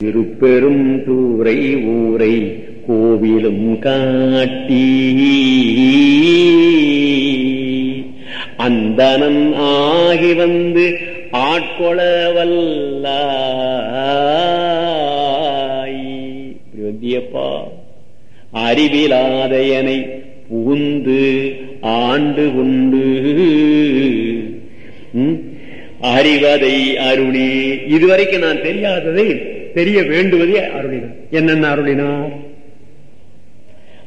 திருப்பெரும் தூரை ஊரை கோவிலும் காட்டி. அந்தனன் ஆகி வந்து ஆட்கொள வல்லாய் அறிவிலாதையனை புகுந்து ஆண்டு கொண்டு அறிவதை அருளி இதுவரைக்கும் நான் தெரியாததை தெரிய வேண்டுவதே அருளினார். என்னென்ன அருளினார்?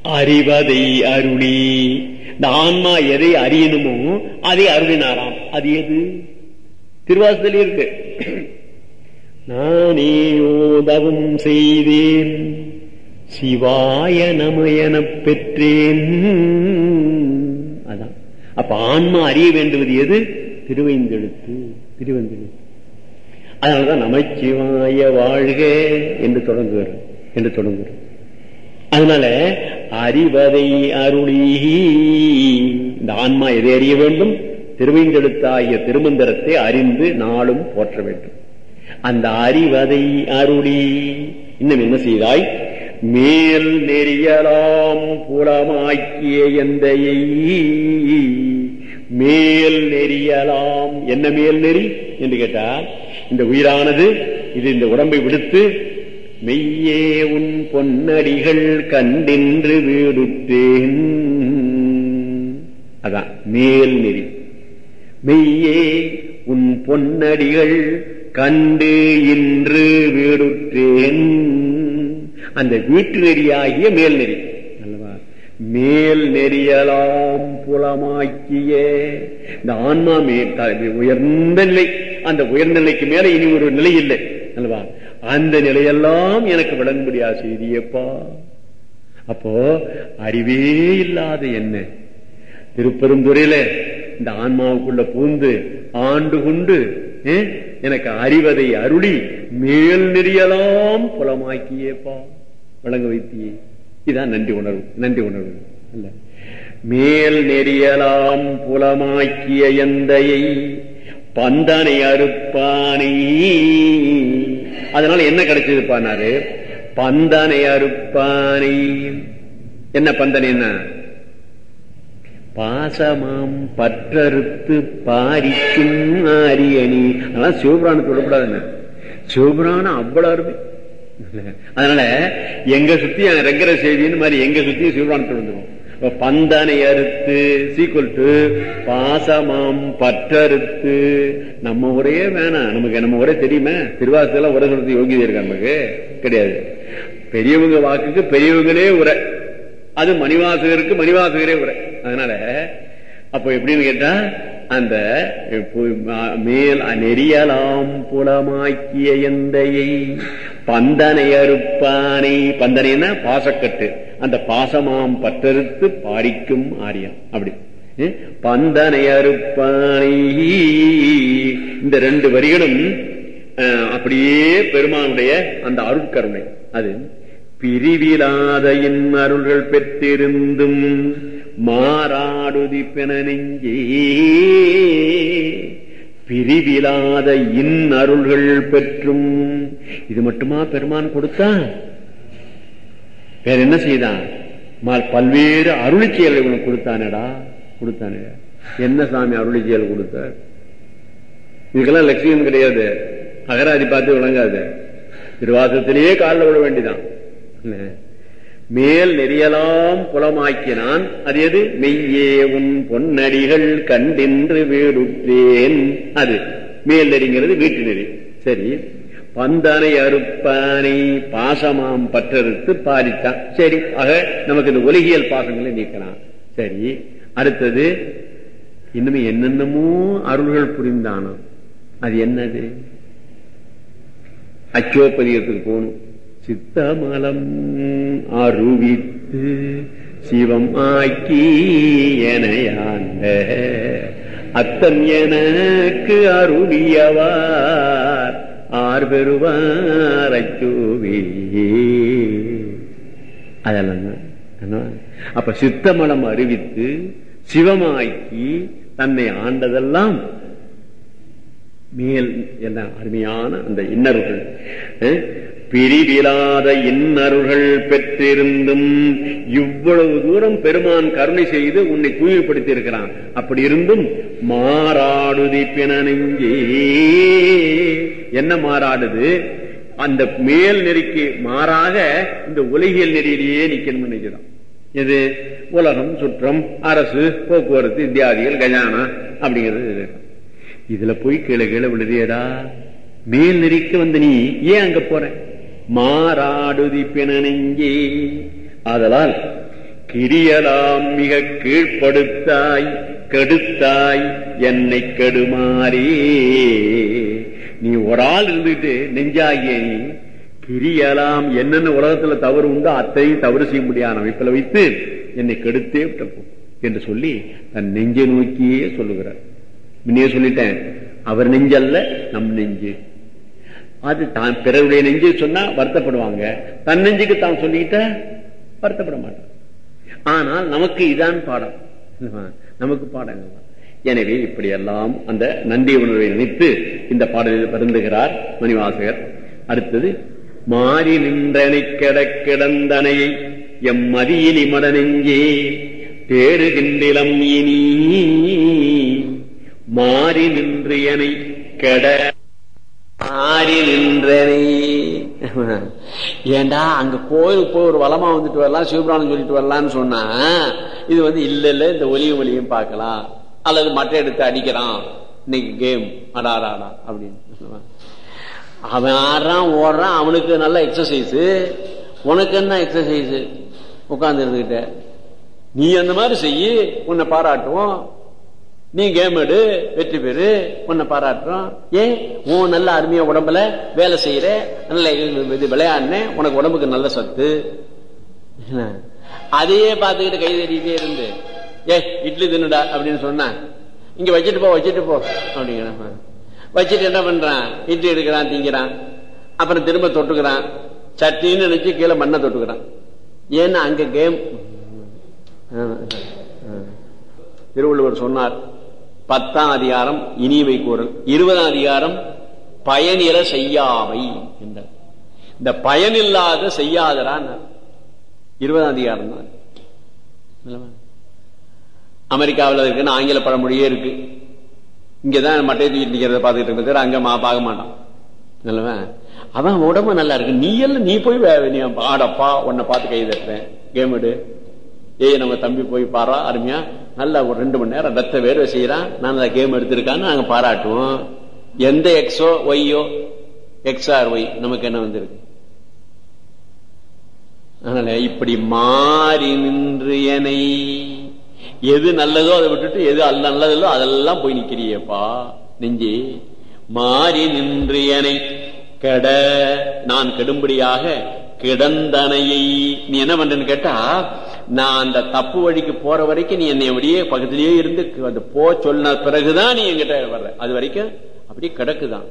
அறிவதை அருளி. இந்த ஆன்மா எதை அறியணுமோ அதை அருளினாராம். அது எது? திருவாசத்தில் இருக்கு. நானே யோதவும் செய்தேன். சிவாய நமயன பெற்றேன். அதான். அப்ப ஆன்மா அறிய வேண்டுவது எது? திருவைந்தெழுத்து. திருவந்தெழுத்து. அதனாலதான் நமச்சிவாய வாழ்க என்று தொடங்குகிறார் என்று தொடங்குகிறார் அதனால அறிவதை அருளி இந்த ஆன்மா எதை அறிய வேண்டும்? திருவைந்தெழுத்தாகிய திருமந்திரத்தை அறிந்து நாளும் போற்ற வேண்டும். அந்த அறிவதை அருளி இன்னும் என்ன செய்தாய்? மேல் நெறியலாம் புலமாக்கிய எந்தையை மேல் நெறியலாம் என்ன மேல் நெறி என்று கேட்டால் இந்த உயிரானது இது இந்த உடம்பை விடுத்து மெய்யே உன் பொன்னடிகள் கண்டின்று வீடுத்தேன். அதான் மேல் நெறி. மெய்யே உன் பொன்னடிகள் கண்டு இன்று வீடுற்றேன் அந்த வீட்டு நெறியாகிய மேல் நெறி. மேல் நெறியலாம் புலமாக்கிய. இந்த ஆன்மா மே உயர்ந்த நிலை. அந்த உயர்ந்த நிலைக்கு மேல இனி ஒரு நிலை இல்லை. அல்லவா? அந்த நிலையெல்லாம் எனக்கு விளங்கும்படியா செய்தியப்பா. அப்போ அறிவே இல்லாத என்ன? திருப்பெருந்துறையில இந்த ஆன்மாவுக்குள்ள பூந்து ஆண்டு கொண்டு எனக்கு அறிவதை அருளி மேல் நெறியலாம் புலமாக்கியேப்பா. விளங்க வைத்தியே. இதான் நன்றி உணர்வு நன்றி உணர்வு அல்ல. மேல் நெறியலாம் புலமாக்கிய எந்தையை பந்தனை அறுப்பானை. அதனால என்ன கிடைச்சது பானாரு? பந்தனை அறுப்பானை. என்ன பந்தனை என்ன பாசமாம் பற்றறுத்து பாரிக்கும் ஆரியணி அதெல்லாம் சிவபுராணத்தை விடக்கூடாதுன்னு சிவபுராணம் அவ்வளவு அருமை. அதனால எங்க சுத்தி ரெங்கர செய்தின்னு மாதிரி எங்க சுத்தி சிவபுராணத்தை வந்துடும் பந்தனை அறுத்து சீக்குவல் டு பாசமாம் பற்றறுத்து. நம்ம உரையே வேணாம். நமக்கு நம்ம உரை தெரியுமே. திருவாசத்துல உரை சொல்றது யோகிதை இருக்கா நமக்கு. கிடையாது. பெரியவங்க வாக்குக்கு பெரியவங்களே உரை. அது மணிவாசகருக்கு மணிவாசகரே உரை. அதனால அப்ப எப்படின்னு கேட்டா அந்த மேல் நெறியலாம் புலமாக்கிய எந்தையை பந்தனை அறுப்பானை. பந்தனைன்னா பாசக்கட்டு. அந்த பாசமாம் பற்றறுத்து பாரிக்கும் ஆரியம். அப்படி. பந்தனை அறுப்பானை. இந்த ரெண்டு வரிகளும் அப்படியே பெருமானுடைய அந்த அருட்கருணை. அது பிரிவிலாத என் அருள்கள் பெற்றிருந்தும் மாறாடுதி பெண நெஞ்சே. பிரிவிலாத இன் அருள்கள் பெற்றும். இது மட்டுமா பெருமான் கொடுத்தா வேற என்ன செய்தான் பல்வேறு அருளி செயல்களை உனக்கு கொடுத்தானடா? கொடுத்தானே. என்ன சாமி அருளி செயல் கொடுத்தார்? இதுக்கெல்லாம் லட்சியம் கிடையாது. அகராதி பார்த்து விளங்காது. திருவாசத்திலேயே காலில் விட வேண்டிதான். மேல் நெறியலாம் புலமாக்கினான். அது எது? மெய்யே உன் பொன்னடிகள் கண்டின்று வீடுற்றேன். அது மேல் நெறிங்கிறது வீட்டு நெறி. சரி. பந்தனை அறுப்பானை பாசமாம் பற்றறுத்து பாதித்தான். சரி. ஆக நமக்கு இந்த ஒலிகியல் பாசங்களை நீக்கலாம். சரி. அடுத்தது இன்னும் என்னென்னமோ அருள்கள் புரிந்தானோ அது என்னது? அச்சோப்பதிகத்துக்கு போகணும். சித்தமலம் அருவித்து சிவம் ஆக்கி எனையாண்ட அத்தன் எனக்கு அருவியவார். ஆர் பெறுவார் அச்சோவே அதெல்லாம் அப்ப சித்தமலம் அறிவித்து சிவமாக்கி தன்னை ஆண்டதெல்லாம் மேல் என்ன அருமையான அந்த இன்னர்கள். பிரிவிலாத இன்னருள்கள் பெற்றிருந்தும் இவ்வளவு தூரம் பெருமான் கருணை செய்து உன்னை தூய்மைப்படுத்தி இருக்கிறான் அப்படி இருந்தும் மாறாடுதி பிணனெஞ்சே என்ன மாறாடுது? அந்த மேல் நெறிக்கு மாறாக இந்த உலகியல் நெறியிலேயே நிக்கணும் நினைக்கிறான் இது உலகம் சுற்றம் அரசு போக்குவரத்து இத்தியாதிகள் கஜானா அப்படிங்கிறது இதுல போய் கீழே கீழே விழுதியடா மேல் நெறிக்கு வந்து நீ ஏன் அங்க போற? மாறாடுதி பிணனெங்கே ஆதலால் கிரியலாம் மிக கீழ்ப்படுத்தாய் கெடுத்தாய் என்னை கெடுமாறே. நீ ஒரு ஆள் இருந்துட்டு நெஞ்சாகிய நீ கிரியலாம் என்னென்ன உலகத்துல தவறு உண்டோ அத்தையும் தவறு செய்ய முடியாத அமைப்பில் வைத்து என்னை கெடுத்தே விட்டப்போ என்று சொல்லி தன் நெஞ்சை நோக்கியே சொல்லுகிறார். முன்னே சொல்லிட்டேன் அவர் நெஞ்சல்ல நம் நெஞ்சு. அது தான் பிறருடைய நெஞ்சு சொன்னா வருத்தப்படுவாங்க. தன் நெஞ்சுக்கு தான் சொல்லிக்கிட்ட வருத்தப்பட மாட்டான். ஆனால் நமக்கு இதான் பாடம். நமக்கு பாடங்கள் எனவே இப்படியெல்லாம் அந்த நன்றி உணர்வை நினைத்து இந்த பாடலில் வருந்துகிறார் மணிவாசகர். அடுத்தது மாறி நின்றனை கெட கிடந்தனை எம் மதியிலி மடனெஞ்சே தேறுகின்றிலம் இனி. மாறி நின்று எனை கெட ஆறி நின்றனே. ஏண்டா அங்க கோயிலுக்கு போய் ஒரு வளமா வந்துட்டு வரலாம் சிவபிராணம் சொல்லிட்டு வரலாம்னு சொன்னா இது வந்து இல்ல இல்ல இந்த ஒலியும் ஒலியும் பார்க்கலாம். அல்லது மட்டை எடுத்து அடிக்கிறான். இன்னைக்கு கேம் அடாராடா அப்படின்னு சொல்லுவான். அவன் ஆடுறான் ஓடுறான் அவனுக்கு நல்ல எக்ஸசைஸ் உனக்கு என்ன எக்ஸசைஸ் உட்கார்ந்து இருந்துகிட்ட. நீ அந்த மாதிரி செய்யி உன்னை பாராட்டுவோம். நீ கேம் எடு வெற்றி பெறு உன்னை பாராட்டுறோம். ஏன்? உன் நல்ல அருமையா உடம்புல வேலை செய்யற நல்ல இது விளையாடுன உனக்கு உடம்புக்கு நல்ல சத்து. அதையே பார்த்துக்கிட்டு கை தட்டிட்டே இருந்து ஏ இட்லி தின்னுடா அப்படின்னு சொன்னா இங்க வச்சுட்டு போ வச்சுட்டு போ அப்படிங்கிற வச்சுட்டு என்ன பண்றான்? இட்லி எடுக்கிறான் திங்கிறான். அப்புறம் திரும்ப தொட்டுக்கிறான். சட்னின்னு நினைச்சு கீழே மண்ணை தொட்டுக்கிறான். ஏன்னா அங்க கேம் திருவள்ளுவர் சொன்னார் பத்தாம் அதிகாரம் இனிமை கூறல். இருபதாம் அதிகாரம் பயனில செய்யாமை என்ற இந்த பயனில்லாத செய்யாதரான் இருபதாம் அதிகாரம் தான். அமெரிக்காவில் இருக்குன்னு ஆங்கில பழமொழியே இருக்கு. இங்கதான் மட்டை தூக்கிட்டு நிக்கிறத பார்த்துட்டு இருக்கிறது அங்க மா பார்க்க மாட்டான். நல்லவா அவன் உடம்பு நல்லா இருக்கு. நீ எல்லாம் நீ போய் வே- நீ ஆடப்பா உன்னை பார்த்து கை தட்டுறேன். கேம் விடு. ஏய் நம்ம தம்பி போய் பாரா அருமையா. நல்லா ஒரு ரெண்டு மணி நேரம் ரத்த வேர்வை செய்யறான் நான் அந்த கேம் எடுத்திருக்கான்னு நாங்க பாராட்டுவோம். எந்த எக்ஸோ ஒய்யோ எக்ஸ் ஆர் ஒய் நமக்கு என்ன வந்திருக்கு? அதனால இப்படி மாறி நின்று என்னை எது நல்லதோ அதை விட்டுட்டு எது அல்ல நல்லதோ அதெல்லாம் போய் நிக்கிறியேப்பா. நெஞ்சே மாறி நின்று என்னை கெட நான் கெடும்படியாக கிடந்தனையை நீ என்ன பண்றேன்னு கேட்டா நான் அந்த தப்பு வழிக்கு போற வரைக்கும் நீ என்னை அப்படியே பக்கத்திலேயே இருந்து அந்த போ சொன்ன பிறகுதான் நீ என்கிட்ட வர்ற. அது வரைக்கும் அப்படியே கிடக்குதான்.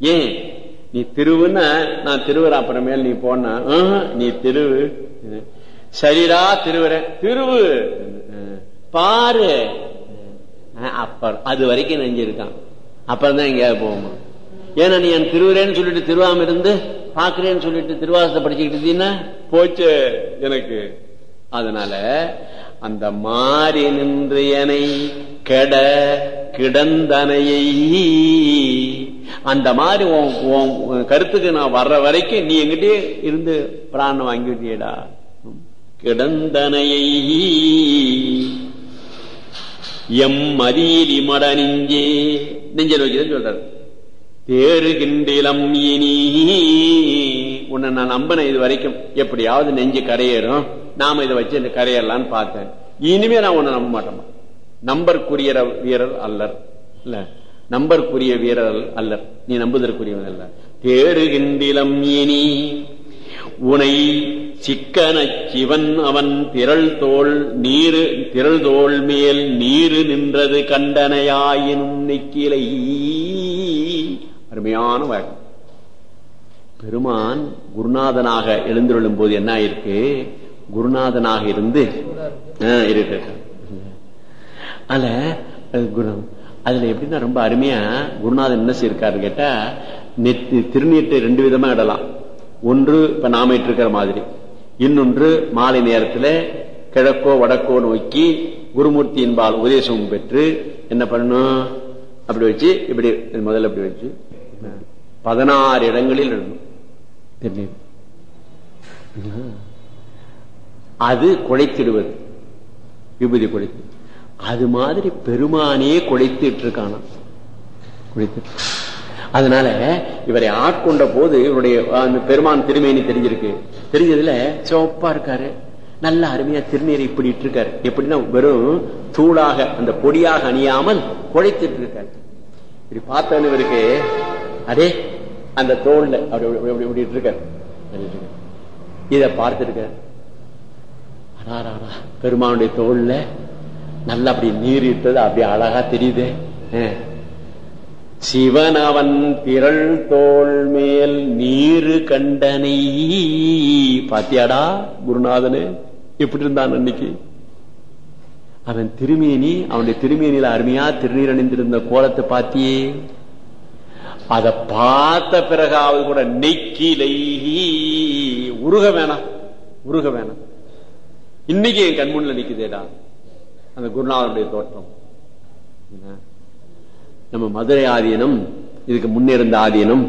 ஏன்? நீ திருவுன்னா நான் திருவுற அப்புறமேல் நீ போனா நீ திருவு. சரிடா திருவுற திருவு. பாரு. அப்பறம் அது வரைக்கும் நெஞ்சிருக்கான். அப்புறம் தான் எங்கேயாவது போகுமா? ஏன்னா நீ என் திருவுறேன்னு சொல்லிட்டு திருவாம இருந்து பாக்குறேன்னு சொல்லிட்டு திருவாசத்தை படிச்சுக்கிட்டு இருந்தீங்கன்னா போச்சு எனக்கு. அதனால அந்த மாறி நின்றியனை கெட கிடந்தனையை அந்த மாதிரி உன் உன் உன் கருத்துக்கு நான் வர்ற வரைக்கும் நீ எங்கிட்டே இருந்து பிராணம் வாங்கிவிட்டியடா கிடந்தனையை எம் மதியிலி மட நெஞ்சே நெஞ்ச நோக்கிதான் சொல்றாரு. தேறுகின்றிலம் இனி உன்னை நான் நம்பினேன் இது வரைக்கும். எப்படியாவது நெஞ்சு கரையேறும். நாம இதை வச்சு இந்த கரையெல்லாம் பார்த்தேன். இனிமே நான் உன்னை நம்ப மாட்டேன் நம்பர்க்குரிய வீரர் அல்லர். இல்ல நம்பர்க்குரிய வீரர் அல்லர். நீ நம்புதற்குரியவன் அல்ல. தேறுகின்றிலம் இனி உனை சிக்கன சிவன் அவன் திரள் தோள் நீரு திரள் தோள் மேல் நீரு நின்றது கண்டனையாயினும் நிக்கிலை. அருமையான வழக்கம். பெருமான் குருநாதனாக எழுந்துள்ளும் போது என்ன ஆயிருக்கு? குருநாதனாக இருந்து இருக்கு அதுல அது குரு அதுல எப்படின்னா ரொம்ப அருமையா குருநாதன் என்ன செய்யிருக்காரு கேட்டா நெத்தி திருநீட்டை ரெண்டு விதமா இடலாம். ஒன்று இப்ப நாம இருக்கிற மாதிரி. இன்னொன்று மாலை நேரத்துல கிழக்கோ வடக்கோ நோக்கி குருமூர்த்தி என்பால் உபதேசம் பெற்று என்ன பண்ணணும்? அப்படி வச்சு இப்படி முதல்ல இப்படி வச்சு பதினாறு இடங்களில் இடணும். திருநீர். அது குழைத்திடுவது விபூதி குழைத்து அது மாதிரி பெருமானே குழைத்துட்டு இருக்கானா குழைத்து அதனால இவரை ஆட்கொண்ட போது இவருடைய அந்த பெருமான் திருமேனி தெரிஞ்சிருக்கு தெரிஞ்சதுல சிவப்பா இருக்காரு நல்ல அருமையா திருநீரை இப்படி இருக்காரு எப்படின்னா வெறும் தூளாக அந்த பொடியாக அணியாமல் குழைத்துட்டு இருக்காரு இப்படி பார்த்தவன் இவருக்கு அதே அந்த தோல்ல அப்படி இப்படி இருக்காரு இதை பார்த்திருக்க பெருமானுடைய தோல்ல நல்லா அப்படி நீர் இட்டது அப்படி அழகா தெரியுது. சிவன் அவன் திரள் தோல் மேல் நீரு கண்டனை. பாத்தியாடா குருநாதனு எப்படி இருந்தான் அன்னைக்கு? அவன் திருமேனி அவனுடைய திருமேனியில அருமையா திருநீர் அணிந்திருந்த கோலத்தை பாத்தியே. அத பார்த்த பிறகாவது கூட நெக்கிலை உருக வேணாம் உருக வேணாம். இன்னைக்கு என் கண்முன்ல நிக்குதேடா அந்த குருநாதனுடைய தோற்றம். நம்ம மதுரை ஆதீனம் இதுக்கு முன்னிருந்த ஆதீனம்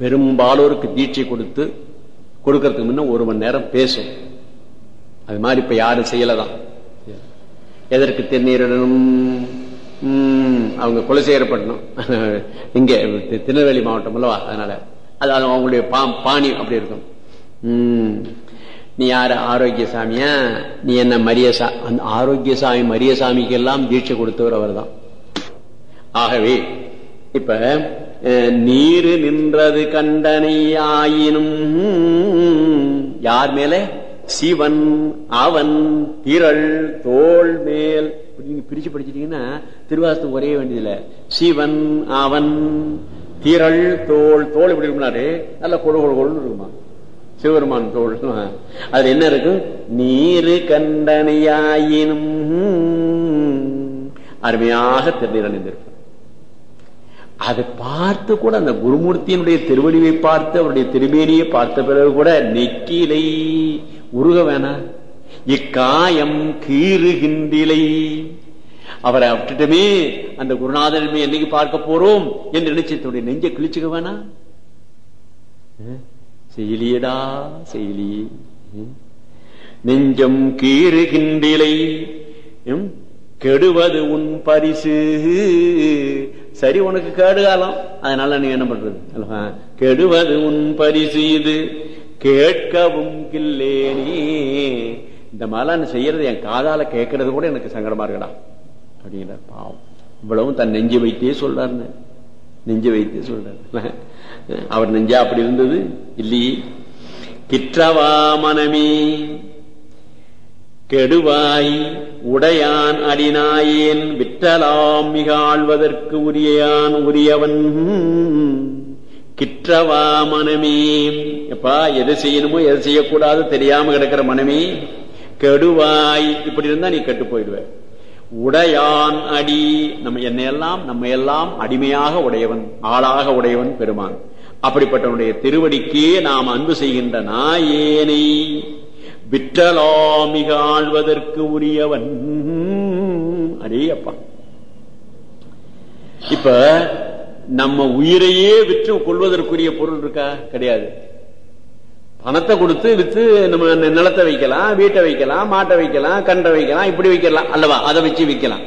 பெரும்பாலோருக்கு தீட்சை கொடுத்து கொடுக்கறதுக்கு முன்ன ஒரு மணி நேரம் பேசும். அது மாதிரி இப்ப யாரும் செய்யலதான். எதற்கு தென்னீரிடனும் அவங்க குலசேகரப்பட்டணும் இங்க திருநெல்வேலி மாவட்டம் அல்லவா? அதனால. அது அவங்களுடைய பாணி அப்படி இருக்கும். நீ யாரு? ஆரோக்கிய சாமியா நீ என்ன மரியசா அந்த ஆரோக்கிய சாமி மரியசாமிக்கு எல்லாம் தீட்சை கொடுத்தவர் அவர் தான் ஆகவே இப்ப நீரு நின்றது கண்டனை ஆயினும் யார் மேலே? சிவன் அவன் திரள் தோல் மேல். நீங்க பிரிச்சு படிச்சிட்டீங்கன்னா திருவாசத்துக்கு ஒரே வேண்டியதுல சிவன் அவன் திரள் தோல் தோல் இப்படி இருக்கும்னாரு? நல்ல கொழு கொழு கொழுன்னு இருக்குமா? சிவபெருமான் தோல் அதுல என்ன இருக்கு? நீரு கண்டனையாயினும் அருமையாக திருநீர் அணிந்திருக்கும் அதை பார்த்து கூட அந்த குருமூர்த்தியினுடைய திருவடிவை பார்த்து அவருடைய திருமேனியை பார்த்த பிறகு கூட நெக்கிலை உருக வேணா. இக்காயம் கீறுகின்றிலை. அவரை விட்டுட்டுமே அந்த குருநாதன் என்னைக்கு பார்க்க போறோம்? என்று நினைச்சு நெஞ்ச கிழிச்சுக்க வேணா. செயலியடா செயலி. நெஞ்சம் கீறுகின்றிலை கெடுவது உன் பரிசு. சரி உனக்கு கேடு காலம். அதனால நீ என்ன பண்றது? கெடுவது உன் பரிசு இது. கேட்கவும் கில்லேனே இந்த மாதிரிலாம் செய்யறது என் காதால கேட்கறது கூட எனக்கு சங்கடமா இருக்கடா. அப்படிங்கிற பாவம். இவ்வளவும் தன் நெஞ்சு வைத்தே சொல்றாருன்னு. நெஞ்ச வைத்து சொல்றாரு. அவர் நெஞ்சா அப்படி இருந்தது? இல்லையே. கிற்றவா மனமே கெடுவாய் உடையான் அடினாயேன் விற்றலாம் மிக ஆழ்வதற்கு உரியான் உரியவன். கிற்றவா மனமே எப்பா எது செய்யணுமோ எது செய்யக்கூடாது தெரியாம கிடக்கிற மனமே கெடுவாய். இப்படி இருந்தா நீ கெட்டு போயிடுவ. உடையான் அடி. நம்ம என்னையெல்லாம் நம்ம எல்லாம் அடிமையாக உடையவன் ஆளாக உடையவன் பெருமான். அப்படிப்பட்டவனுடைய திருவடிக்கே நாம் அன்பு செய்கின்ற நாயேனை விற்றலாமிக ஆழ்வதற்கு உரியவன். அடே அப்பா. இப்ப நம்ம உயிரையே விற்று கொள்வதற்குரிய பொருள் இருக்கா? கிடையாது. பணத்தை கொடுத்து வித்து நம்ம நிலத்தை வைக்கலாம் வீட்டை வைக்கலாம் மாட்டை வைக்கலாம் கண்டை வைக்கலாம் இப்படி வைக்கலாம் அல்லவா? அதை வச்சு விற்கலாம்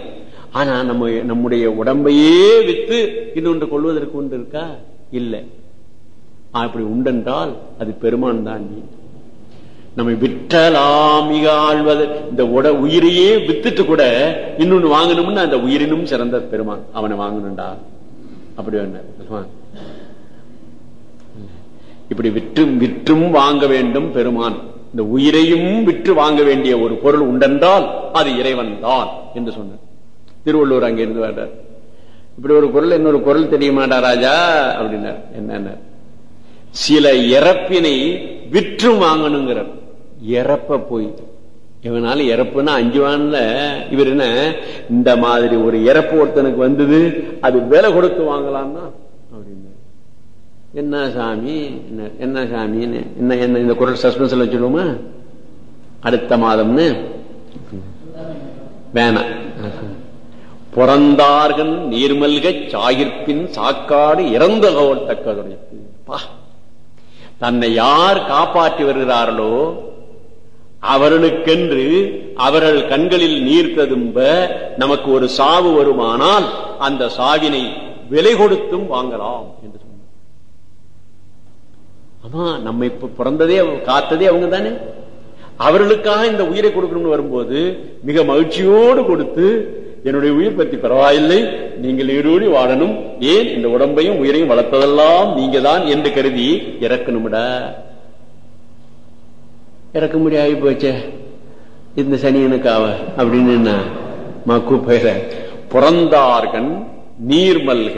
ஆனா நம்ம நம்முடைய உடம்பையே வித்து இன்னொன்று கொள்வதற்கு ஒன்று இருக்கா? இல்லை. அப்படி உண்டென்றால் அது பெருமான் தான். நீ நம்மை மிக ஆழ்வது. இந்த உட உயிரையே வித்துட்டு கூட இன்னொன்னு வாங்கணும்னு அந்த உயிரினும் சிறந்த பெருமான். அவனை வாங்கணும்டா. அப்படி வேண்டாம் இப்படி விற்றும் விற்றும் வாங்க வேண்டும் பெருமான். இந்த உயிரையும் விற்று வாங்க வேண்டிய ஒரு பொருள் உண்டென்றால் அது இறைவன் தான் என்று சொன்னார். திருவள்ளூர் அங்கிருந்து வர்றார். இப்படி ஒரு பொருள் இன்னொரு குரல் தெரியுமாடா ராஜா? அப்படின்னார். என்ன சில இறப்பினை விற்றும் வாங்கணுங்கிறார். இறப்ப போய். இவனால இறப்புன்னா அஞ்சுவான்ல. இவர் என்ன? இந்த மாதிரி ஒரு இறப்பு ஒருத்தனுக்கு வந்தது அது விலை கொடுத்து வாங்கலாம்னா? அப்படின்னு என்ன சாமி? என்ன- என்ன சாமின்னு? என்ன என்ன இந்த குரல் சஸ்பென்ஸ்ல வச்சுடுவோமா? அடுத்த மாதம்னு? வேணாம். பிறந்தார்கள் நீர்மல்கச் சாகிற்பின் சாக்காடு இறந்த தக்கதுடைய தன்னை யார் காப்பாற்றி வருகிறார்களோ அவர்களுக்கென்று அவர்கள் கண்களில் நீர் ததும்ப நமக்கு ஒரு சாவு வருமானால் அந்த சாவினை விலை கொடுத்தும் வாங்கலாம் என்று ஆமா நம்ம இப்ப பிறந்ததே காத்ததே அவங்க தானே அவர்களுக்காக இந்த உயிரை கொடுக்கணும்னு வரும்போது மிக மகிழ்ச்சியோடு கொடுத்து என்னுடைய உயிர் பற்றி பரவாயில்லை நீங்கள் ஈரோடி வாழணும். ஏன் இந்த உடம்பையும் உயிரையும் வளர்த்ததெல்லாம் நீங்க தான் என்று கருதி இறக்கணும்டா. இறக்க முடியாது போச்சே இந்த சனியனுக்காவ அப்படின்னு என்ன? மக்கு பெயர பிறந்தார்கன் நீர்மல்க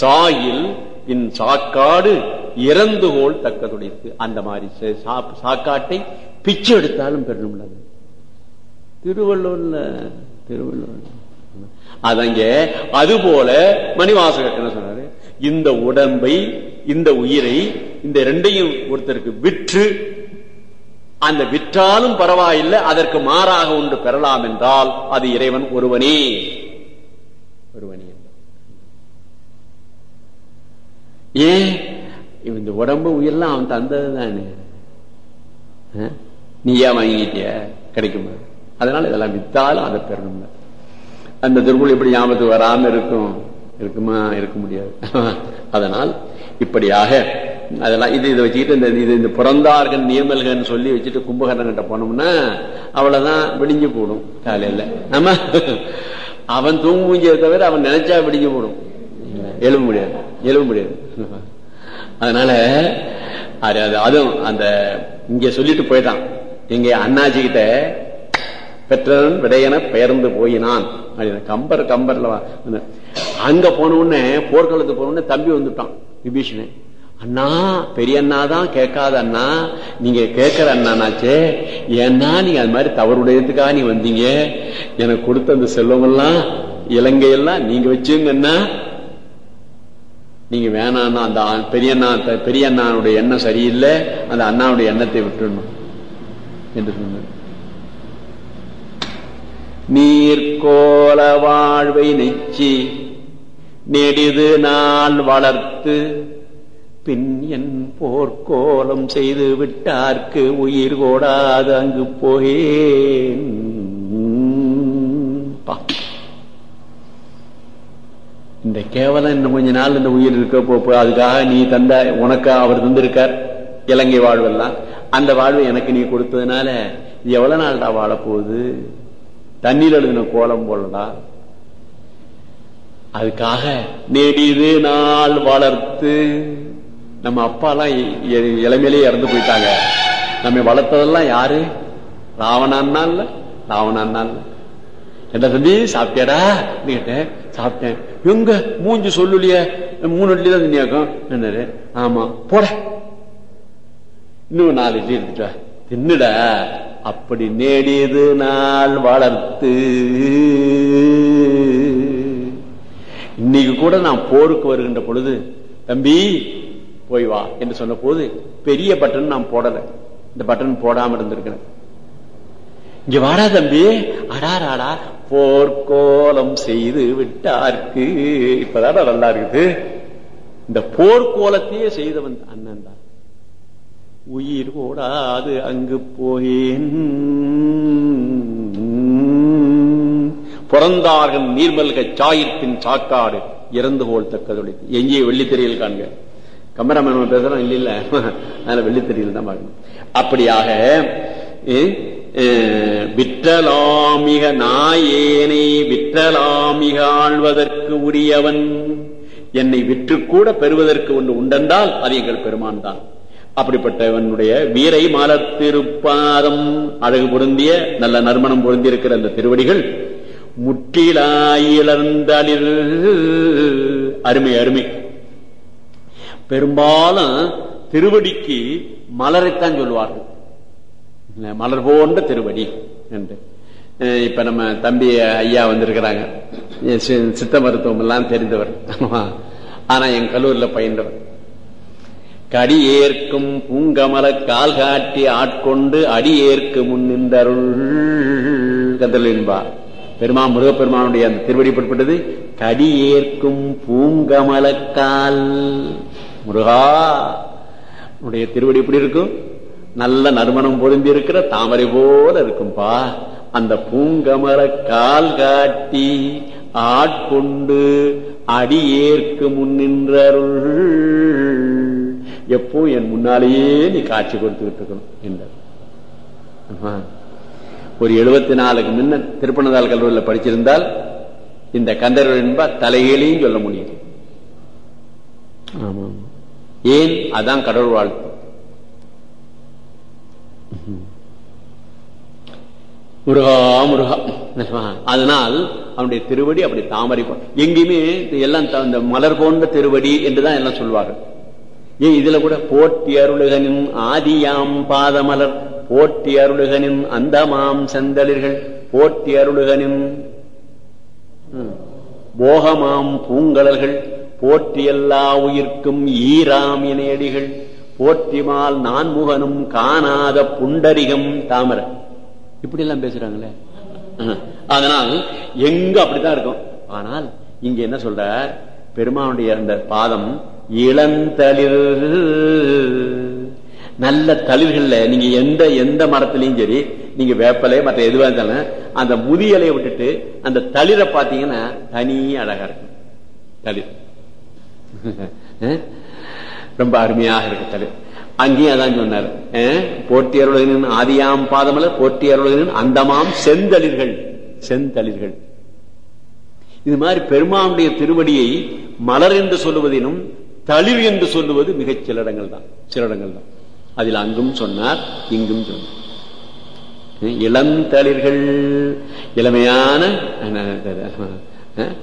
சாயில் இன் சாக்காடு இறந்துகோள் தக்கதுடைத்து அந்த மாதிரி சாக்காட்டை பிச்சை எடுத்தாலும் பெறணும்ல திருவள்ளூர்ல திருவள்ளூர் அதங்க அதுபோல மணிவாசகர் என்ன சொன்னாரு? இந்த உடம்பை இந்த உயிரை இந்த ரெண்டையும் ஒருத்தருக்கு விற்று அந்த விற்றாலும் பரவாயில்லை அதற்கு மாறாக ஒன்று பெறலாம் என்றால் அது இறைவன் ஒருவனே. ஒருவனே ஏன்? இந்த உடம்பு உயிரெல்லாம் அவன் தந்தது தானே நீ ஏன் வாங்கிட்டிய கிடைக்குமா? அதனால இதெல்லாம் வித்தாலும் அதை பெறணும். அந்த திருக்குள் இப்படி ஞாபகத்துக்கு வராம இருக்கும். இருக்குமா? இருக்க முடியாது. அதனால் இப்படியாக அதெல்லாம் இது இதை வச்சுக்கிட்டு இந்த இது இந்த பிறந்தார்கள் நியமல்கன்னு சொல்லி வச்சுட்டு கும்பகரணம் கிட்ட போனோம்னா அவ்வளவுதான் விடிஞ்சு போடும் காலையில. நம்ம அவன் தூங்கு மூஞ்சியை தவிர அவன் நினைச்சா விடிஞ்சு போடும். எழுத முடியாது. எழுத முடியாது. அதனால அது அது அதுவும் அந்த இங்க சொல்லிட்டு போயிட்டான். இங்க அண்ணாச்சி கிட்ட பெற்றவன் விடையன பெயர்ந்து போயினான். அப்படின்னு கம்பர் கம்பர்ல அங்க போன உடனே போர்க்களத்துக்கு போன உடனே தம்பி வந்துட்டான் விபீஷணன் அண்ணா பெரிய அண்ணா தான் கேட்காத அண்ணா. நீங்க கேட்கற அண்ணாச்சே ஏன்னா நீங்க அது மாதிரி தவறுடையதுக்காக நீ வந்தீங்க. எனக்கு கொடுத்த அந்த செல்வங்கள்லாம் இலங்கையெல்லாம் நீங்க வச்சுங்க நீங்க வேணான்னா அந்த பெரிய அண்ணா பெரிய அண்ணாவுடைய எண்ணம் சரியில்லை அந்த அண்ணாவுடைய எண்ணத்தை விட்டுடணும் என்று சொன்னார் நீர்கோல வாழ்வை நெச்சி நெடிது நாள் வளர்த்து பின் என் போர்க்கோலம் செய்து விட்டார்க்கு உயிர் கோடாது அங்கு போகேன் பா. இந்த கேவலம் இன்னும் கொஞ்ச நாள் இந்த உயிர் இருக்க போ அதுக்காக நீ தந்த உனக்கு அவர் தந்திருக்கார். இலங்கை வாழ்வெல்லாம். அந்த வாழ்வை எனக்கு நீ கொடுத்ததுனால இது எவ்வளவு நாள்டா வாழப்போகுது? தண்ணீர் எழுதின கோலம் போலடா. அதுக்காக நெடிது நாள் வளர்த்து நம்ம அப்பாலாம் இளமையிலேயே இறந்து போயிட்டாங்க. நம்ம வளர்த்ததெல்லாம் யாரு? ராவணான்னா இல்ல ராவணான்னா இல்ல என்ன தம்பி சாப்பிட்டியாடா? கேட்டேன் சாப்பிட்டேன். எங்க? மூஞ்சி சொல்லுலையே. மூணு இட்லி தான் தின்னியாக்கும். என்னது? ஆமா. போட. இன்னும் நாலு இட்லி எடுத்துட்டு வா. தின்னுடா. அப்படி நேடியது நாள் வளர்த்து. இன்னைக்கு கூட நான் போருக்கு வருகின்ற பொழுது தம்பி போய் வா என்று சொன்ன போது பெரிய பட்டன் நான் போடல. இந்த பட்டன் போடாம இருந்திருக்கிறேன். இங்க வாடா தம்பி. அடாராடா போர்க்கோலம் செய்து விட்டார்க்கு. இப்பதான் நல்லா இருக்குது. இந்த போர்க்கோலத்தையே செய்தவன் அண்ணன் தான் உயிர் ஓடாது அங்கு போயேன். புறந்தார்கள் நீர்மல்க சாயிற்பின் சாக்காடு. இறந்து போல் தக்கதொழி எங்கே வெள்ளித்திரையில் காண்க. கமராமேன் பேசுறோம் இல்ல இல்ல. அதனால வெள்ளித்திரையில் தான் பார்க்கணும். அப்படியாக விற்றலாமிக நாயேனை விற்றலாமிக ஆழ்வதற்கு உரியவன். என்னை விற்று கூட பெறுவதற்கு ஒன்று உண்டென்றால் அது எங்கள் பெருமான் தான். அப்படிப்பட்டவனுடைய வீரை மலத்திருப்பாதம் அழகு பொருந்திய நல்ல நறுமணம் பொருந்தியிருக்கிற அந்த திருவடிகள் முற்றிலாயிலர்ந்தளிர். அருமை அருமை. பெரும்பாலும் திருவடிக்கு மலரைத்தான் சொல்லுவார்கள் மலர் போன்ற திருவடி என்று. இப்ப நம்ம தம்பி ஐயா வந்திருக்கிறாங்க. சி- சித்த மருத்துவம் எல்லாம் தெரிந்தவர். ஆனா என் கல்லூரில பயின்றவர். கடி ஏற்கும் பூங்கமல கால் காட்டி ஆட்கொண்டு அடியேற்கு முன் நின்றருள். கந்தலின்பா பெருமா முருகப்பெருமானுடைய அந்த திருவடி பட்பட்டது பூங்கமல பூங்கமலக்கால் முருகா உடைய திருவடி எப்படி இருக்கும்? நல்ல நறுமணம் பொருந்தி இருக்கிற தாமரை போல இருக்கும்பா. அந்த பூங்கமல கால் காட்டி ஆட்கொண்டு அடியேற்கு முன்னின்றருள் எப்போ என் முன்னாலேயே நீ காட்சி கொடுத்துக்கிட்டு இருக்கணும் என்றார். ஒரு எழுபத்தி நாலுக்கு முன்ன திருப்பனந்தாள் கல்லூரியில் படிச்சிருந்தால் இந்த கந்தர்வன் என்பா தலைகளையும் சொல்ல முடியும் ஏன்? அதான் கடவுள் வாழ்த்து. முருகா முருகா. அதனால் அவனுடைய திருவடி அப்படி தாமரை எங்கேயுமே எல்லாம் இந்த மலர் போன்ற திருவடி என்றுதான் எல்லாம் சொல்வார்கள். ஏன் இதுல கூட போட்டி அருளுகனின் ஆதியாம் பாதமலர் போட்டி அருளுகனின் அந்தமாம் செந்தளிர்கள் போட்டி அருளுகனின் போகமாம் பூங்கலர்கள் போற்றி எல்லா உயிர்க்கும் ஈராம் இணையடிகள் போற்றிமால் நான்முகனும் காணாத புண்டரிகம் தாமரை. இப்படி எல்லாம் பேசுறாங்களே. அதனால் எங்க அப்படித்தான் இருக்கும். ஆனால் இங்க என்ன சொல்ற பெருமானுடைய அந்த பாதம் இளந்தளிர். நல்ல தளிர்கள்ல நீங்க எந்த எந்த மரத்திலையும் சரி நீங்க வேப்பலை மற்ற எதுவா இருந்தாலும் அந்த முதியலையை விட்டுட்டு அந்த தளிரை பாத்தீங்கன்னா தனி அழகா இருக்கும். தளிர்? ரொம்ப அருமையாக இருக்கு தளிர். அங்கேயும் அதான் சொன்னார். போட்டி போற்றி அருளகனின் ஆதியாம் பாதமலர் போட்டி அருளகனின் அந்தமாம் செந்தளிர்கள். செந்தளிர்கள். இது மாதிரி பெருமானுடைய திருவடியை மலர் என்று சொல்லுவதினும் தளிர் என்று சொல்லுவது மிகச் சில இடங்கள் தான். சில இடங்கள் தான். அதில் அங்கும் சொன்னார் இங்கும் சொன்னார். இளந்தளிர்கள் இளமையான அஹ்,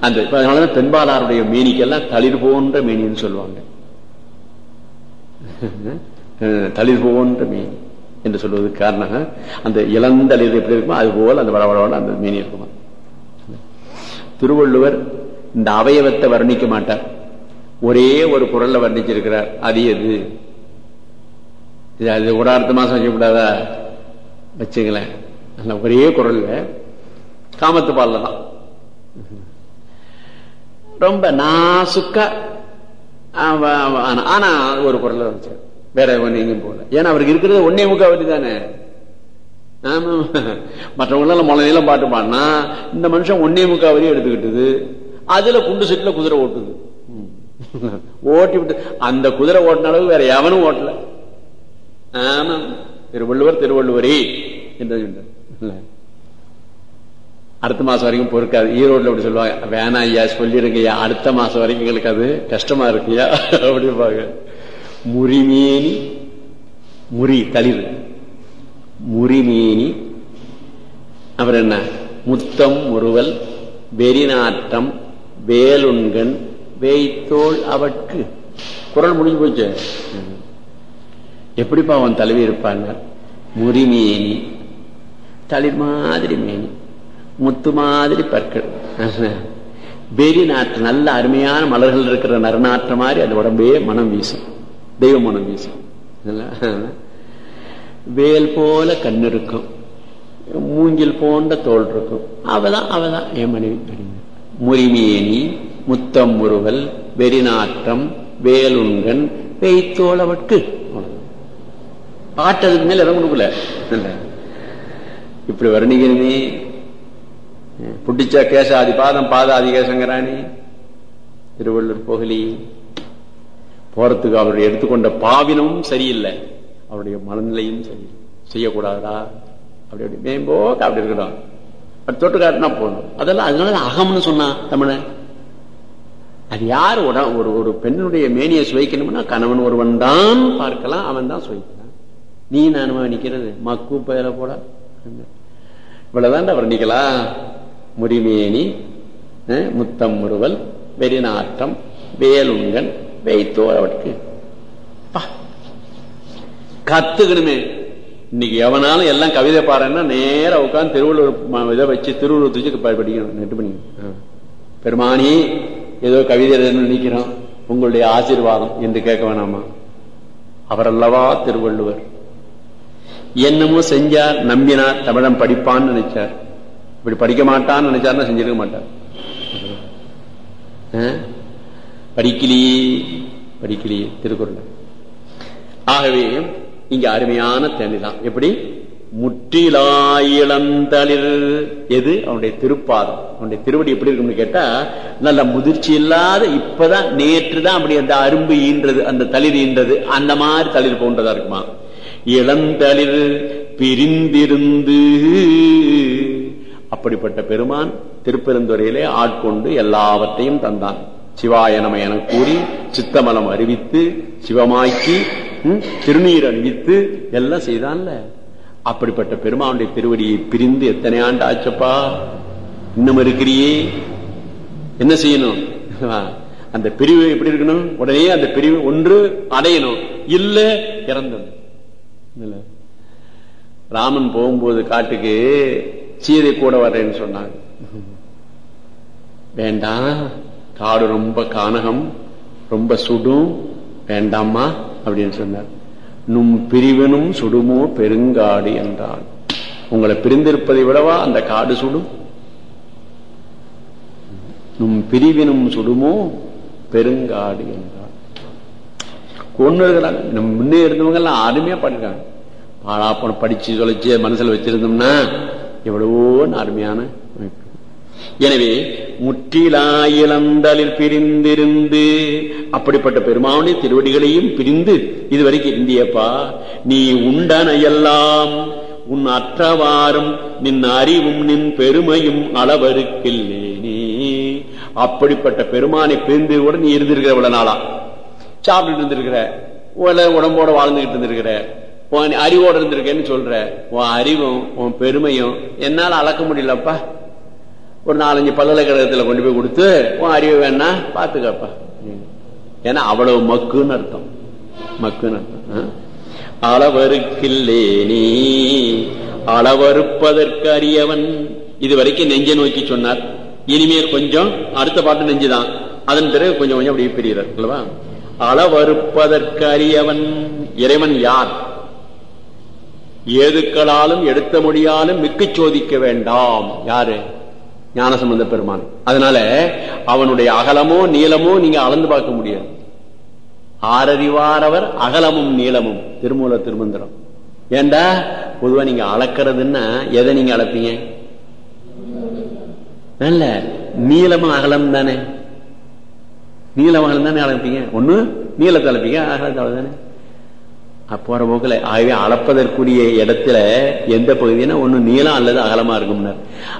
அந்த பெண்பாலாருடைய மீனிக்கெல்லாம் பெண்பாளாருடைய மேனிக்கெல்லாம் தளிர் போன்ற மேனின்னு சொல்லுவாங்க. தளிர் போன்ற மீன் என்று சொல்வதற்கு காரணம் அந்த இளந்தளிர் எப்படி இருக்குமோ அது போல் அந்த வளவளவன அந்த மீன் இருக்குமா? திருவள்ளுவர் இந்த அவயவத்தை வர்ணிக்க மாட்டார். ஒரே ஒரு குரல்ல வர்ணிச்சிருக்கிறார். அது எது? இது அது ஒரு அடுத்த வச்சுங்களேன். ஒரே குரல்ல காமத்து பால்ல தான். ரொம்ப நாசுக்கா ஆனா ஒரு குரல் வந்துச்சு. வேற ஒண்ணு எங்கேயும் போகல. ஏன்னா அவருக்கு இருக்கிறது ஒன்னே முக்காவட்டி தானே. ஆமா. மற்றவங்களால எல்லாம் முளையெல்லாம் பாட்டு பாடினா இந்த மனுஷன் ஒன்னே முக்கா வரையும் எடுத்துக்கிட்டது. அதுல குண்டு செட்டுல குதிரை ஓட்டுது. ம். ஓட்டி விட்டு அந்த குதிரை ஓட்டின அளவு வேற எவனும் ஓட்டல. ஆமா. திருவள்ளுவர் திருவள்ளுவரி. என்று சொன்னார். அடுத்த மாசம் வரைக்கும் பொறுக்காது. ஈரோடுல அப்படி சொல்லுவாங்க. வேணாம் ஐயா சொல்லிருங்க ஐயா. அடுத்த மாசம் வரைக்கும் எங்களுக்கு அது கஷ்டமா இருக்குயா அப்படிம்பாங்க. முறிமேனி முறி தளிர். முறிமேனி. அப்புறம் என்ன? முத்தம் முறுவல் வெறிநாட்டம் வேலுண்கண் வேய்த்தோள் அவட்கு. குரல் முடிஞ்சு போச்சு. எப்படிப்பா அவன் தலைவி இருப்பாங்க? முறிமேனி தளிர் மாதிரி மேனி. முத்து மாதிரி பற்கள். வெறி நாற்று நல்ல அருமையான மலர்கள் இருக்கிற நறுநாற்ற மாதிரி அது உடம்பே மனம் வீசும். தெய்வ மனம் வீசும். வேல் போல கண் இருக்கும் மூங்கில் போன்ற தோல் இருக்கும். அவதான் அவதான் என் மனைவி முறிமேனி முத்தம் முறுவல் வெறிநாற்றம் பெய்த்தோல் அவட்கு. பாட்டு அதுக்கு மேல இடம் கொடுக்கல. இப்படி வர்ணிக்கணுமே புட்டிச்ச கேசாதி பாதம் பாதாதி கேசங்கராணி. திருவள்ளூர் போகலி போறதுக்கு அவருடைய எடுத்துக்கொண்ட பாவினமும் சரியில்லை. அவருடைய மனநிலையும் சரியில்லை செய்யக்கூடாதா? அப்படி அப்படி. மேம்போக்கு அப்படி இருக்கணும் அப்படி தொட்டு காட்டினா போதும் அதெல்லாம் அதனால அகம்னு சொன்னா தமிழன் அது யார் உட ஒரு ஒரு பெண்ணுடைய மேனியை சுவைக்கணும்னா கணவன் ஒருவன் தான் பார்க்கலாம் அவன் தான் சுவைக்கிறான். நீ நானுமா நிக்கிறது. மக்கு பயில போட இவ்வளவுதான் வர்ணிக்கலாம் முறிமேனி அஹ், முத்தம் முறுவல் வெறிநாட்டம் வேலுங்கன் வைத்தோ அவருக்கு. கத்துக்கணுமே. இன்னைக்கு எவனாலும் எல்லாம் கவிதை பாருன்னா நேரா உட்காந்து திருவள்ளுவர் இதை வச்சு திருவள்ளுவர் வச்சு ப- படிக்கணும். நெட்டு ஆ. பெருமானி ஏதோ கவிதை நினைக்கிறோம். உங்களுடைய ஆசீர்வாதம் என்று கேட்க வேணாமா? அவரல்லவா திருவள்ளுவர். என்னமோ செஞ்சார் நம்பினார் தமிழன் படிப்பான்னு நினைச்சார். இப்படி படிக்க மாட்டான்னு நினைச்சாருன்னா செஞ்சிருக்க மாட்டார். படிக்கலையே படிக்கலையே திருக்குறள். ஆகவே இங்க அருமையான தேனி தான். எப்படி? முற்றிலாயிழந்தளிர். எது? அவனுடைய திருப்பாதம். அவனுடைய திருவடி எப்படி இருக்கும்னு கேட்டா நல்ல முதிர்ச்சி இல்லாத இப்பதான் நேற்று தான் அப்படி அந்த அரும்பு ஈன்றது அந்த தளிர் ஈன்றது அந்த மாதிரி தளிர் போன்றதா இருக்குமா? இளந்தளிர் பிரிந்திருந்து அப்படிப்பட்ட பெருமான் திருப்பெருந்துறையிலே ஆட்கொண்டு எல்லாவற்றையும் தந்தான். சிவாயனம என கூறி சித்தமலம் அறிவித்து சிவமாக்கி திருநீர் அணிவித்து எல்லாம் செய்தான்ல. அப்படிப்பட்ட பெருமானுடைய திருவடியை பிரிந்து எத்தனை ஆண்டு ஆச்சப்பா? இன்னும் இருக்கிறியே. என்ன செய்யணும்? அந்த பிரிவு எப்படி இருக்கணும்? உடனே அந்த பிரிவு ஒன்று அடையணும். இல்ல இறந்தது. ராமன் போகும்போது காட்டுக்கு சீதை கூட வர்றேன்னு சொன்னாங்க. வேண்டாம் காடு ரொம்ப கானகம் ரொம்ப சுடும் வேண்டாமா அப்படின்னு சொன்னார். நும் பிரிவினும் சுடுமோ பெருங்காடு என்றான். உங்களை பிரிந்திருப்பதை விடவா அந்த காடு சுடும்? நும் பிரிவினும் சுடுமோ பெருங்காடு என்றான். கொண்டு இருக்கிறாங்க. நம்ம முன்னே இருந்தவங்க எல்லாம் அருமையா பண்ணிருக்காங்க பாழாப்பணம் படிச்சு தொலைச்சு மனசுல வச்சிருந்தோம்னா எவ்வளவோ அருமையான எனவே முற்றிலாயிலந்தலில் பிரிந்திருந்து அப்படிப்பட்ட பெருமானுடைய திருவடிகளையும் பிரிந்து இதுவரைக்கும் இந்தியப்பா நீ உண்டன எல்லாம் உன் அற்றவாறும் நின் அறிவும் நின் பெருமையும் அளவருக்கில்லேனே அப்படிப்பட்ட பெருமானை பிரிந்து கூட நீ இருந்திருக்கிற இவ்வளவு நாளா. சாப்பிட்டு இருந்திருக்கிற உடம்போட வாழ்ந்துகிட்டு இருந்திருக்கிற உன் அறிவோட இருந்திருக்கேன்னு சொல்ற. உன் அறிவும் உன் பெருமையும் என்னால் அளக்க முடியலப்பா. ஒரு நாலஞ்சு பல்கலைக்கழகத்தில் கொண்டு போய் கொடுத்து உன் அறிவு வேணா பார்த்துக்கப்பா ஏன்னா அவ்வளவு மக்குன்னு அர்த்தம். மக்குன்னு அர்த்தம். ஆ? அளவருக்கில்லே நீ. அளவறுப்பதற்கு அறியவன் இது வரைக்கும் நெஞ்சை நோக்கி சொன்னார். இனிமேல் கொஞ்சம் அடுத்த பாட்டு நெஞ்சுதான். அதன் பிறகு கொஞ்சம் கொஞ்சம் அப்படியே பிரிகிறார். அல்லவா? அளவறுப்பதற்கு அறியவன் இறைவன் யார்? ஏதுக்களாலும் எடுத்த முடியாலும் மிக்கு சோதிக்க வேண்டாம். யாரு? ஞானசம்பந்த பெருமான். அதனால அவனுடைய அகலமோ நீளமோ நீங்க அளந்து பார்க்க முடியாது. ஆரறிவாரவர் அகலமும் நீளமும். திருமூல திருமந்திரம். ஏண்டா? பொதுவா நீங்க அளக்கிறதுன்னா எதை நீங்க அளப்பீங்க? நல்ல நீளமும் அகலம் தானே. நீளம் அகலம் தானே அளப்பீங்க. ஒண்ணு நீளத்தை அளப்பீங்க அகலத்தை அளவு தானே போற போக்குல ஆகவே அளப்பதற்குரிய இடத்துல எந்த பகுதினா ஒண்ணு நீளம் அல்லது அகலமா இருக்கும்னு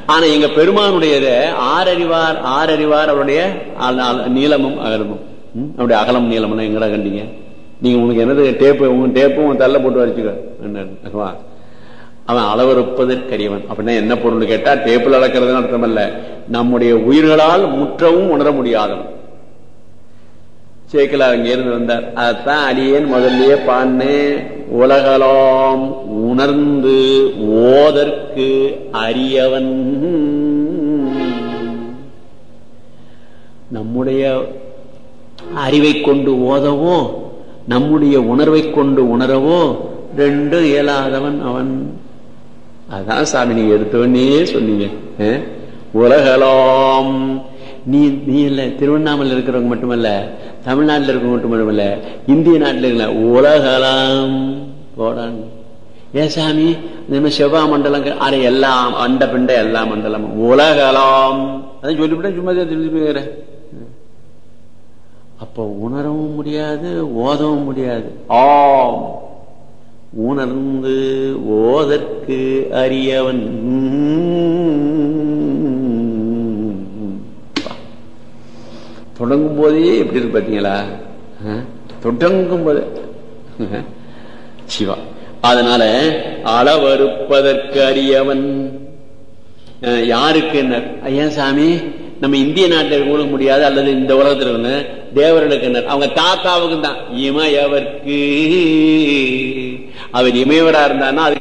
ஆனா எங்க பெருமானுடைய ஆறறிவார் ஆறறிவார் அவருடைய நீளமும் அகலமும். ம்? அவருடைய அகலம் நீளம் எங்கடா கண்டீங்க? நீங்க உங்களுக்கு என்னது டேப்பு உங்க டேப்பும் உங்க தள்ள போட்டு வச்சுக்க அவன் அளவறுப்பதற்கரியவன். அப்படின்னா என்ன பொருள் கேட்டா டேப்பில் அளக்கிறதுன்னு அர்த்தம் அல்ல நம்முடைய உயிர்களால் முற்றவும் உணர முடியாதவன். சேக்கலா அங்க இருந்து வந்தார். அதான் அடியேன் முதல்லயே பான்னு உலகலாம் உணர்ந்து ஓதற்கு அரியவன். நம்முடைய அறிவை கொண்டு ஓதவோ நம்முடைய உணர்வை கொண்டு உணரவோ ரெண்டும் இயலாதவன் அவன். அதான் சாமி நீங்க எடுத்தவனே சொன்னீங்க. உலகலாம் நீ நீ இல்ல திருவண்ணாமலை இருக்கிறவங்க மட்டுமல்ல தமிழ்நாட்டில் இருக்கிறவங்க மட்டுமல்ல இந்திய நாட்டில் இருக்கல உலகலாம் போடான் ஏன் சாமி இந்த செவ்வா மண்டலம் அரை எல்லாம் அண்ட பிண்ட எல்லா மண்டலமும் உலகலாம் அதான் சொல்லிவிட்டேன் சும்மா தெரிஞ்சு போகிறேன் அப்போ உணரவும் முடியாது ஓதவும் முடியாது. ஆம். உணர்ந்து ஓதற்கு அறியவன் தொடங்கும் போதே எப்படி இருக்கு பாத்தீங்களா? தொடங்கும் போது சிவா. அதனால அளவறுப்பதற்கு அறியவன் அஹ், யாருக்கு என்ன? ஐயா சாமி நம்ம இந்திய நாட்டில் கூட முடியாது அல்லது இந்த உலகத்தில் இருந்த தேவர்களுக்கு என்ன? அவங்க தாத்தாவுக்கு தான். இமயவர்க்கு. அவர் இமயவரா இருந்தான்னா அது